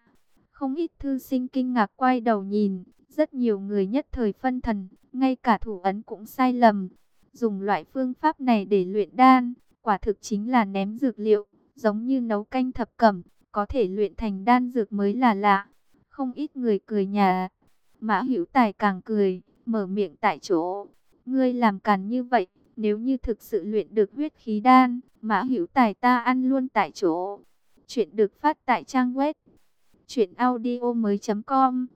[SPEAKER 1] Không ít thư sinh kinh ngạc quay đầu nhìn, rất nhiều người nhất thời phân thần, ngay cả thủ ấn cũng sai lầm. Dùng loại phương pháp này để luyện đan, quả thực chính là ném dược liệu, giống như nấu canh thập cẩm, có thể luyện thành đan dược mới là lạ. Không ít người cười nhà. Mã Hữu Tài càng cười, mở miệng tại chỗ. Ngươi làm càn như vậy, nếu như thực sự luyện được huyết khí đan, Mã Hữu Tài ta ăn luôn tại chỗ. Chuyện được phát tại trang web truyệnaudiomoi.com.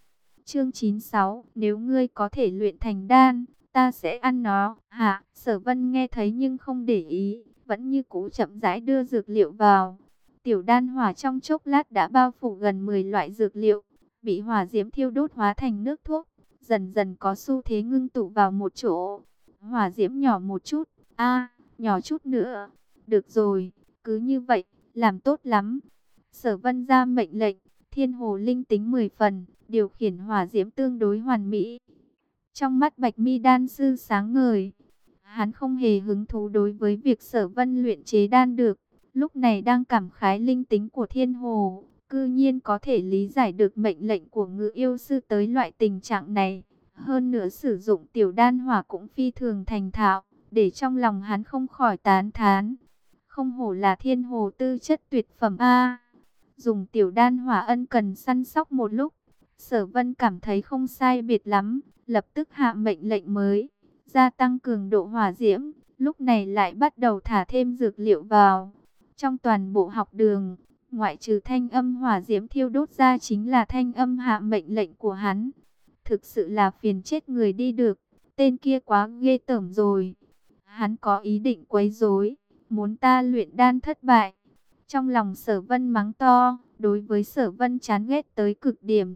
[SPEAKER 1] Chương 96, nếu ngươi có thể luyện thành đan, ta sẽ ăn nó. Hạ, Sở Vân nghe thấy nhưng không để ý, vẫn như cũ chậm rãi đưa dược liệu vào. Tiểu đan hỏa trong chốc lát đã bao phủ gần 10 loại dược liệu, bị hỏa diễm thiêu đốt hóa thành nước thuốc, dần dần có xu thế ngưng tụ vào một chỗ. Hỏa diễm nhỏ một chút, a, nhỏ chút nữa. Được rồi, cứ như vậy, làm tốt lắm. Sở Vân ra mệnh lệnh, Thiên Hồ linh tính 10 phần, điều khiển hỏa diễm tương đối hoàn mỹ. Trong mắt Bạch Mi đan sư sáng ngời, hắn không hề hứng thú đối với việc Sở Vân luyện chế đan được, lúc này đang cảm khái linh tính của Thiên Hồ, cư nhiên có thể lý giải được mệnh lệnh của ngự yêu sư tới loại tình trạng này. Hơn nữa sử dụng tiểu đan hỏa cũng phi thường thành thạo, để trong lòng hắn không khỏi tán thán. Không hổ là thiên hồ tư chất tuyệt phẩm A. Dùng tiểu đan hỏa ân cần săn sóc một lúc, sở vân cảm thấy không sai biệt lắm, lập tức hạ mệnh lệnh mới, gia tăng cường độ hỏa diễm, lúc này lại bắt đầu thả thêm dược liệu vào. Trong toàn bộ học đường, ngoại trừ thanh âm hỏa diễm thiêu đốt ra chính là thanh âm hạ mệnh lệnh của hắn. Thực sự là phiền chết người đi được, tên kia quá ghê tởm rồi. Hắn có ý định quấy rối, muốn ta luyện đan thất bại. Trong lòng sở vân mắng to, đối với sở vân chán ghét tới cực điểm.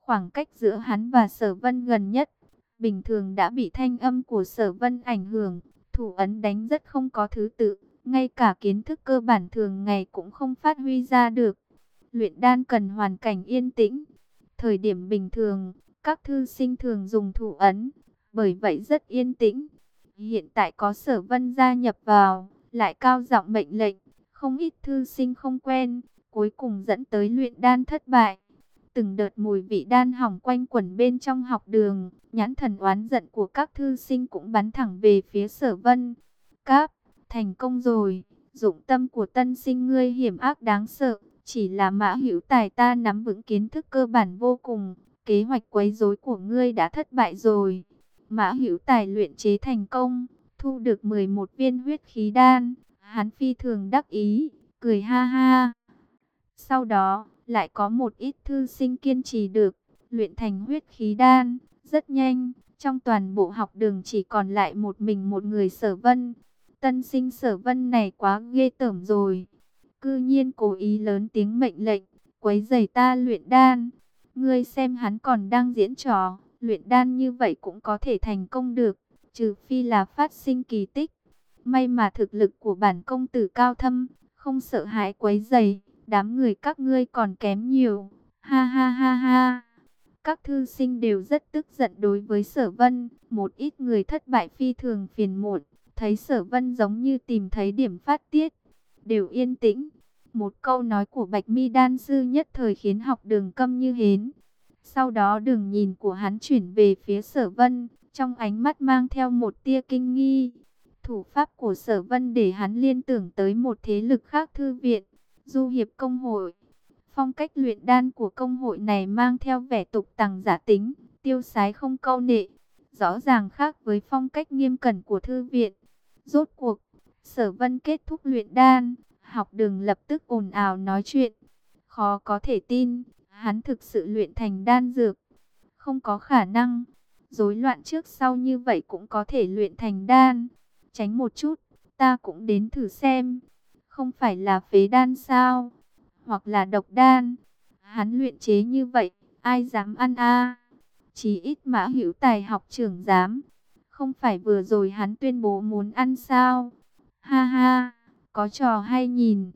[SPEAKER 1] Khoảng cách giữa hắn và sở vân gần nhất, bình thường đã bị thanh âm của sở vân ảnh hưởng, thủ ấn đánh rất không có thứ tự ngay cả kiến thức cơ bản thường ngày cũng không phát huy ra được. Luyện đan cần hoàn cảnh yên tĩnh. Thời điểm bình thường, các thư sinh thường dùng thủ ấn, bởi vậy rất yên tĩnh. Hiện tại có sở vân gia nhập vào, lại cao giọng mệnh lệnh, không ít thư sinh không quen, cuối cùng dẫn tới luyện đan thất bại. Từng đợt mùi vị đan hỏng quanh quẩn bên trong học đường, nhãn thần oán giận của các thư sinh cũng bắn thẳng về phía sở vân. Các thành công rồi, dụng tâm của tân sinh ngươi hiểm ác đáng sợ, chỉ là mã hữu tài ta nắm vững kiến thức cơ bản vô cùng, kế hoạch quấy rối của ngươi đã thất bại rồi. Mã hữu tài luyện chế thành công, thu được 11 viên huyết khí đan, hắn phi thường đắc ý, cười ha ha. Sau đó, lại có một ít thư sinh kiên trì được, luyện thành huyết khí đan, rất nhanh, trong toàn bộ học đường chỉ còn lại một mình một người sở vân. Tân sinh sở vân này quá ghê tởm rồi. Cư nhiên cố ý lớn tiếng mệnh lệnh, quấy giày ta luyện đan. Ngươi xem hắn còn đang diễn trò, luyện đan như vậy cũng có thể thành công được, trừ phi là phát sinh kỳ tích. May mà thực lực của bản công tử cao thâm, không sợ hãi quấy giày, đám người các ngươi còn kém nhiều. Ha ha ha ha. Các thư sinh đều rất tức giận đối với sở vân. Một ít người thất bại phi thường phiền muộn. Thấy sở vân giống như tìm thấy điểm phát tiết. Đều yên tĩnh. Một câu nói của Bạch Mi Đan Sư nhất thời khiến học đường câm như hến. Sau đó đường nhìn của hắn chuyển về phía sở vân. Trong ánh mắt mang theo một tia kinh nghi. Thủ pháp của sở vân để hắn liên tưởng tới một thế lực khác thư viện. Du hiệp công hội. Phong cách luyện đan của công hội này mang theo vẻ tục tằng giả tính, tiêu sái không câu nệ, rõ ràng khác với phong cách nghiêm cẩn của thư viện. Rốt cuộc, sở vân kết thúc luyện đan, học đường lập tức ồn ào nói chuyện. Khó có thể tin, hắn thực sự luyện thành đan dược. Không có khả năng, rối loạn trước sau như vậy cũng có thể luyện thành đan. Tránh một chút, ta cũng đến thử xem. Không phải là phế đan sao? hoặc là độc đan. Hắn luyện chế như vậy, ai dám ăn a? Chỉ ít mã hữu tài học trưởng dám. Không phải vừa rồi hắn tuyên bố muốn ăn sao? Ha ha, có trò hay nhìn.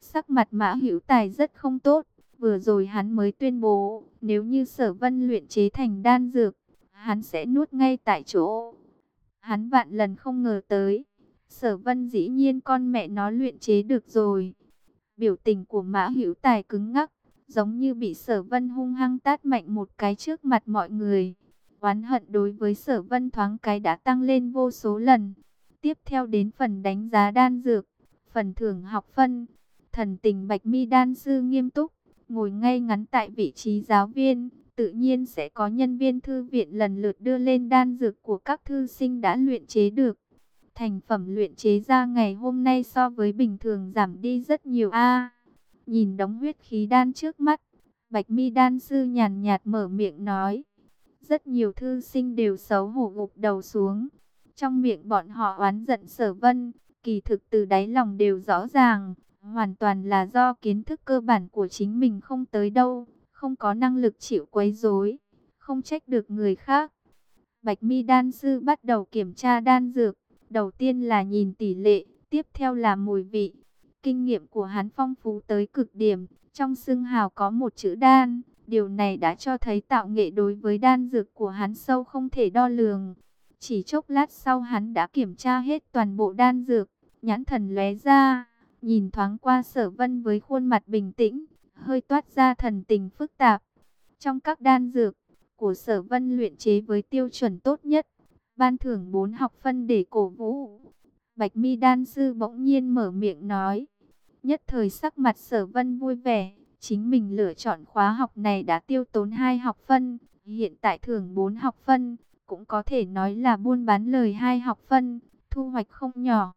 [SPEAKER 1] Sắc mặt mã hữu tài rất không tốt. Vừa rồi hắn mới tuyên bố, nếu như sở vân luyện chế thành đan dược, hắn sẽ nuốt ngay tại chỗ. Hắn vạn lần không ngờ tới. Sở vân dĩ nhiên con mẹ nó luyện chế được rồi. Biểu tình của Mã Hữu Tài cứng ngắc, giống như bị Sở Vân hung hăng tát mạnh một cái trước mặt mọi người. Oán hận đối với Sở Vân thoáng cái đã tăng lên vô số lần. Tiếp theo đến phần đánh giá đan dược, phần thưởng học phân. Thần tình Bạch Mi đan sư nghiêm túc, ngồi ngay ngắn tại vị trí giáo viên, tự nhiên sẽ có nhân viên thư viện lần lượt đưa lên đan dược của các thư sinh đã luyện chế được thành phẩm luyện chế ra ngày hôm nay so với bình thường giảm đi rất nhiều a. nhìn đống huyết khí đan trước mắt, Bạch Mi đan sư nhàn nhạt mở miệng nói. Rất nhiều thư sinh đều xấu hổ gục đầu xuống. Trong miệng bọn họ oán giận Sở Vân, kỳ thực từ đáy lòng đều rõ ràng, hoàn toàn là do kiến thức cơ bản của chính mình không tới đâu, không có năng lực chịu quấy rối, không trách được người khác. Bạch Mi đan sư bắt đầu kiểm tra đan dược, Đầu tiên là nhìn tỷ lệ, tiếp theo là mùi vị. Kinh nghiệm của hắn phong phú tới cực điểm, trong xương hào có một chữ đan. Điều này đã cho thấy tạo nghệ đối với đan dược của hắn sâu không thể đo lường. Chỉ chốc lát sau hắn đã kiểm tra hết toàn bộ đan dược, nhãn thần lóe ra, nhìn thoáng qua sở vân với khuôn mặt bình tĩnh, hơi toát ra thần tình phức tạp. Trong các đan dược của sở vân luyện chế với tiêu chuẩn tốt nhất, ban thưởng 4 học phân để cổ vũ. Bạch mi đan sư bỗng nhiên mở miệng nói. Nhất thời sắc mặt sở vân vui vẻ, chính mình lựa chọn khóa học này đã tiêu tốn 2 học phân, hiện tại thưởng 4 học phân, cũng có thể nói là buôn bán lời 2 học phân, thu hoạch không nhỏ.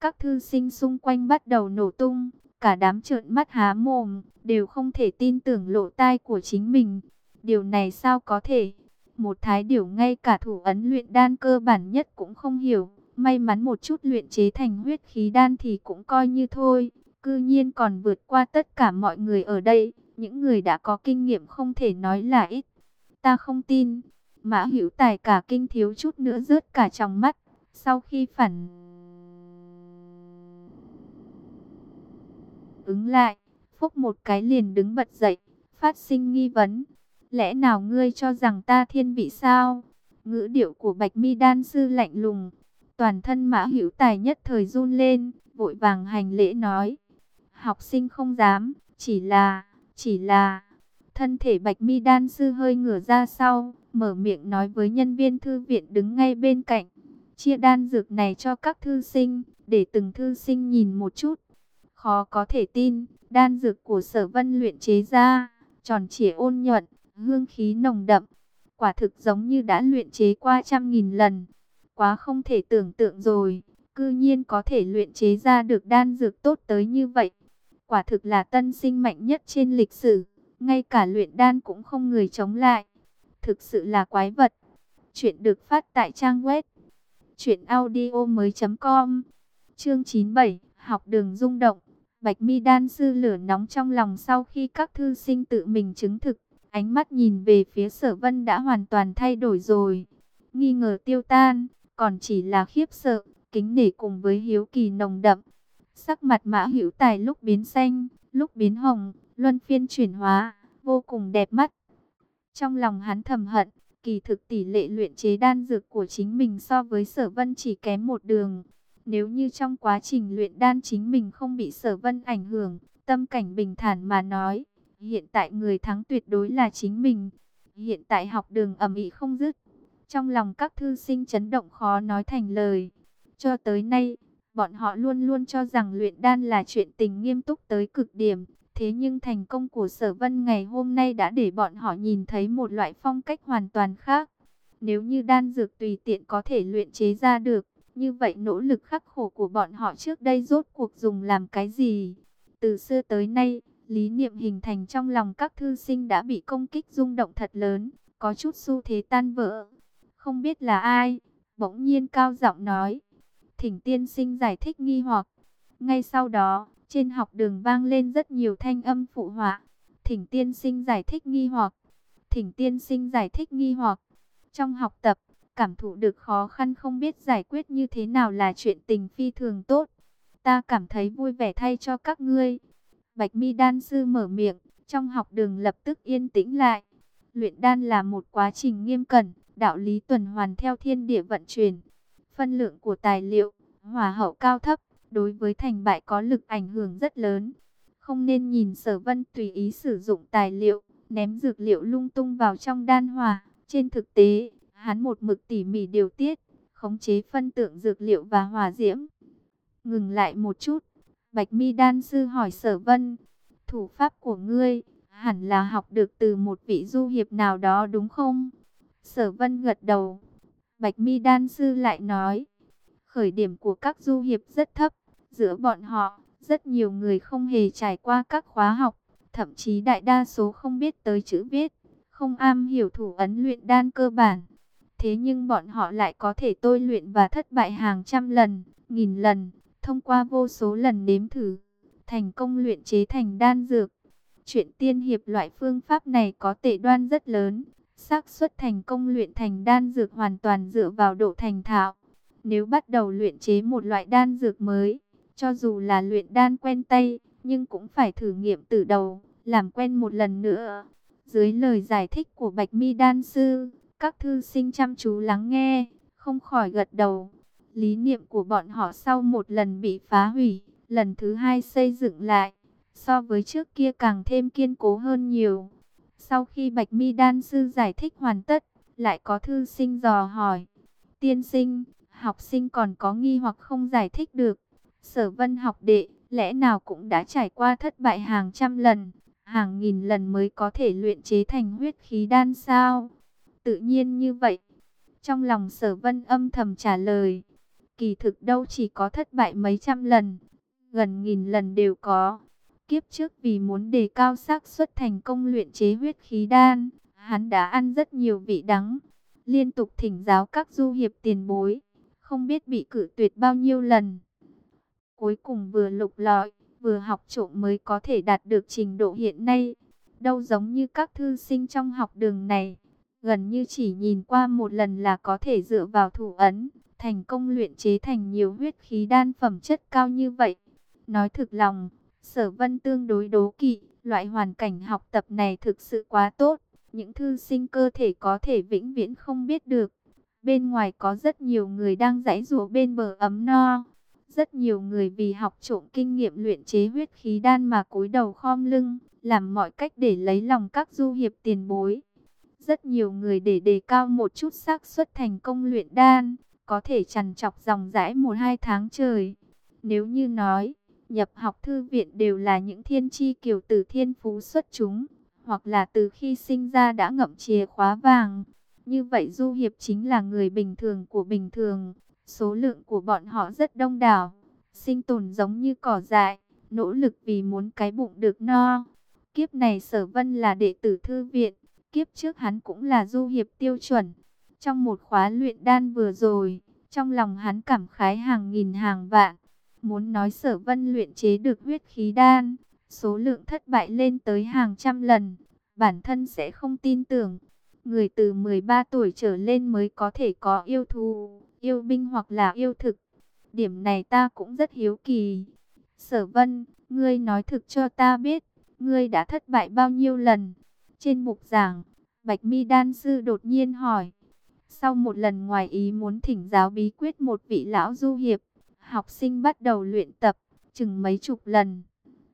[SPEAKER 1] Các thư sinh xung quanh bắt đầu nổ tung, cả đám trợn mắt há mồm, đều không thể tin tưởng lộ tai của chính mình. Điều này sao có thể? Một thái điểu ngay cả thủ ấn luyện đan cơ bản nhất cũng không hiểu. May mắn một chút luyện chế thành huyết khí đan thì cũng coi như thôi. Cư nhiên còn vượt qua tất cả mọi người ở đây. Những người đã có kinh nghiệm không thể nói là ít. Ta không tin. Mã hữu tài cả kinh thiếu chút nữa rớt cả trong mắt. Sau khi phản ứng lại, phúc một cái liền đứng bật dậy, phát sinh nghi vấn. Lẽ nào ngươi cho rằng ta thiên vị sao? Ngữ điệu của Bạch Mi đan sư lạnh lùng. Toàn thân Mã Hữu Tài nhất thời run lên, vội vàng hành lễ nói: "Học sinh không dám, chỉ là, chỉ là." Thân thể Bạch Mi đan sư hơi ngửa ra sau, mở miệng nói với nhân viên thư viện đứng ngay bên cạnh: "Chia đan dược này cho các thư sinh, để từng thư sinh nhìn một chút." Khó có thể tin, đan dược của Sở Vân luyện chế ra, tròn trịa ôn nhuận, hương khí nồng đậm, quả thực giống như đã luyện chế qua trăm nghìn lần. Quá không thể tưởng tượng rồi, cư nhiên có thể luyện chế ra được đan dược tốt tới như vậy. Quả thực là tân sinh mạnh nhất trên lịch sử, ngay cả luyện đan cũng không người chống lại. Thực sự là quái vật. Chuyện được phát tại trang web truyệnaudiomoi.com. Chương 97, học đường rung động. Bạch Mi đan sư lửa nóng trong lòng sau khi các thư sinh tự mình chứng thực Ánh mắt nhìn về phía sở vân đã hoàn toàn thay đổi rồi. Nghi ngờ tiêu tan, còn chỉ là khiếp sợ, kính nể cùng với hiếu kỳ nồng đậm. Sắc mặt mã hữu tài lúc biến xanh, lúc biến hồng, luân phiên chuyển hóa. vô cùng đẹp mắt. Trong lòng hắn thầm hận, kỳ thực tỷ lệ luyện chế đan dược của chính mình so với sở vân chỉ kém một đường. Nếu như trong quá trình luyện đan chính mình không bị sở vân ảnh hưởng, tâm cảnh bình thản mà nói, hiện tại người thắng tuyệt đối là chính mình. Hiện tại học đường ẩm ĩ không dứt, trong lòng các thư sinh chấn động khó nói thành lời. Cho tới nay, bọn họ luôn luôn cho rằng luyện đan là chuyện tình nghiêm túc tới cực điểm. Thế nhưng thành công của sở vân ngày hôm nay đã để bọn họ nhìn thấy một loại phong cách hoàn toàn khác. Nếu như đan dược tùy tiện có thể luyện chế ra được, như vậy nỗ lực khắc khổ của bọn họ trước đây rốt cuộc dùng làm cái gì? Từ xưa tới nay, lý niệm hình thành trong lòng các thư sinh đã bị công kích rung động thật lớn, có chút xu thế tan vỡ. Không biết là ai, bỗng nhiên cao giọng nói. Thỉnh tiên sinh giải thích nghi hoặc. Ngay sau đó, trên học đường vang lên rất nhiều thanh âm phụ họa. Thỉnh tiên sinh giải thích nghi hoặc. Thỉnh tiên sinh giải thích nghi hoặc. Trong học tập, cảm thụ được khó khăn không biết giải quyết như thế nào là chuyện tình phi thường tốt. Ta cảm thấy vui vẻ thay cho các ngươi. Bạch mi đan sư mở miệng, trong học đường lập tức yên tĩnh lại. Luyện đan là một quá trình nghiêm cẩn, đạo lý tuần hoàn theo thiên địa vận chuyển. Phân lượng của tài liệu, hòa hậu cao thấp, đối với thành bại có lực ảnh hưởng rất lớn. Không nên nhìn sở vân tùy ý sử dụng tài liệu, ném dược liệu lung tung vào trong đan hòa. Trên thực tế, hắn một mực tỉ mỉ điều tiết, khống chế phân tượng dược liệu và hòa diễm. Ngừng lại một chút, Bạch Mi đan sư hỏi Sở Vân, thủ pháp của ngươi hẳn là học được từ một vị du hiệp nào đó đúng không? Sở Vân gật đầu. Bạch Mi đan sư lại nói, khởi điểm của các du hiệp rất thấp, giữa bọn họ, rất nhiều người không hề trải qua các khóa học, thậm chí đại đa số không biết tới chữ viết, không am hiểu thủ ấn luyện đan cơ bản. Thế nhưng bọn họ lại có thể tôi luyện và thất bại hàng trăm lần, nghìn lần, thông qua vô số lần nếm thử, thành công luyện chế thành đan dược. Chuyện tiên hiệp loại phương pháp này có tệ đoan rất lớn, xác suất thành công luyện thành đan dược hoàn toàn dựa vào độ thành thạo. Nếu bắt đầu luyện chế một loại đan dược mới, cho dù là luyện đan quen tay, nhưng cũng phải thử nghiệm từ đầu, làm quen một lần nữa. Dưới lời giải thích của Bạch Mi đan sư, các thư sinh chăm chú lắng nghe, không khỏi gật đầu. Lý niệm của bọn họ sau một lần bị phá hủy, lần thứ hai xây dựng lại, so với trước kia càng thêm kiên cố hơn nhiều. Sau khi Bạch Mi Đan Sư giải thích hoàn tất, lại có thư sinh dò hỏi. Tiên sinh, học sinh còn có nghi hoặc không giải thích được. Sở vân học đệ, lẽ nào cũng đã trải qua thất bại hàng trăm lần, hàng nghìn lần mới có thể luyện chế thành huyết khí đan sao? Tự nhiên như vậy. Trong lòng sở vân âm thầm trả lời. Kỳ thực đâu chỉ có thất bại mấy trăm lần, gần nghìn lần đều có. Kiếp trước vì muốn đề cao xác suất thành công luyện chế huyết khí đan, hắn đã ăn rất nhiều vị đắng, liên tục thỉnh giáo các du hiệp tiền bối, không biết bị cử tuyệt bao nhiêu lần. Cuối cùng vừa lục lọi, vừa học trộm mới có thể đạt được trình độ hiện nay. Đâu giống như các thư sinh trong học đường này, gần như chỉ nhìn qua một lần là có thể dựa vào thủ ấn, thành công luyện chế thành nhiều huyết khí đan phẩm chất cao như vậy. Nói thực lòng, sở vân tương đối đố kỵ, loại hoàn cảnh học tập này thực sự quá tốt. Những thư sinh cơ thể có thể vĩnh viễn không biết được. Bên ngoài có rất nhiều người đang giãy rùa bên bờ ấm no. Rất nhiều người vì học trộm kinh nghiệm luyện chế huyết khí đan mà cúi đầu khom lưng, làm mọi cách để lấy lòng các du hiệp tiền bối. Rất nhiều người để đề cao một chút xác suất thành công luyện đan, có thể trằn trọc dòng dãi một hai tháng trời. Nếu như nói, nhập học thư viện đều là những thiên chi kiều tử thiên phú xuất chúng, hoặc là từ khi sinh ra đã ngậm chìa khóa vàng. Như vậy Du Hiệp chính là người bình thường của bình thường, số lượng của bọn họ rất đông đảo, sinh tồn giống như cỏ dại, nỗ lực vì muốn cái bụng được no. Kiếp này Sở Vân là đệ tử thư viện, kiếp trước hắn cũng là Du Hiệp tiêu chuẩn. Trong một khóa luyện đan vừa rồi, trong lòng hắn cảm khái hàng nghìn hàng vạn muốn nói sở vân luyện chế được huyết khí đan, số lượng thất bại lên tới hàng trăm lần, bản thân sẽ không tin tưởng. Người từ 13 tuổi trở lên mới có thể có yêu thú, yêu binh hoặc là yêu thực. Điểm này ta cũng rất hiếu kỳ. Sở vân, ngươi nói thực cho ta biết, ngươi đã thất bại bao nhiêu lần? Trên mục giảng, Bạch Mi Đan Sư đột nhiên hỏi. Sau một lần ngoài ý muốn thỉnh giáo bí quyết một vị lão du hiệp, Học sinh bắt đầu luyện tập, chừng mấy chục lần.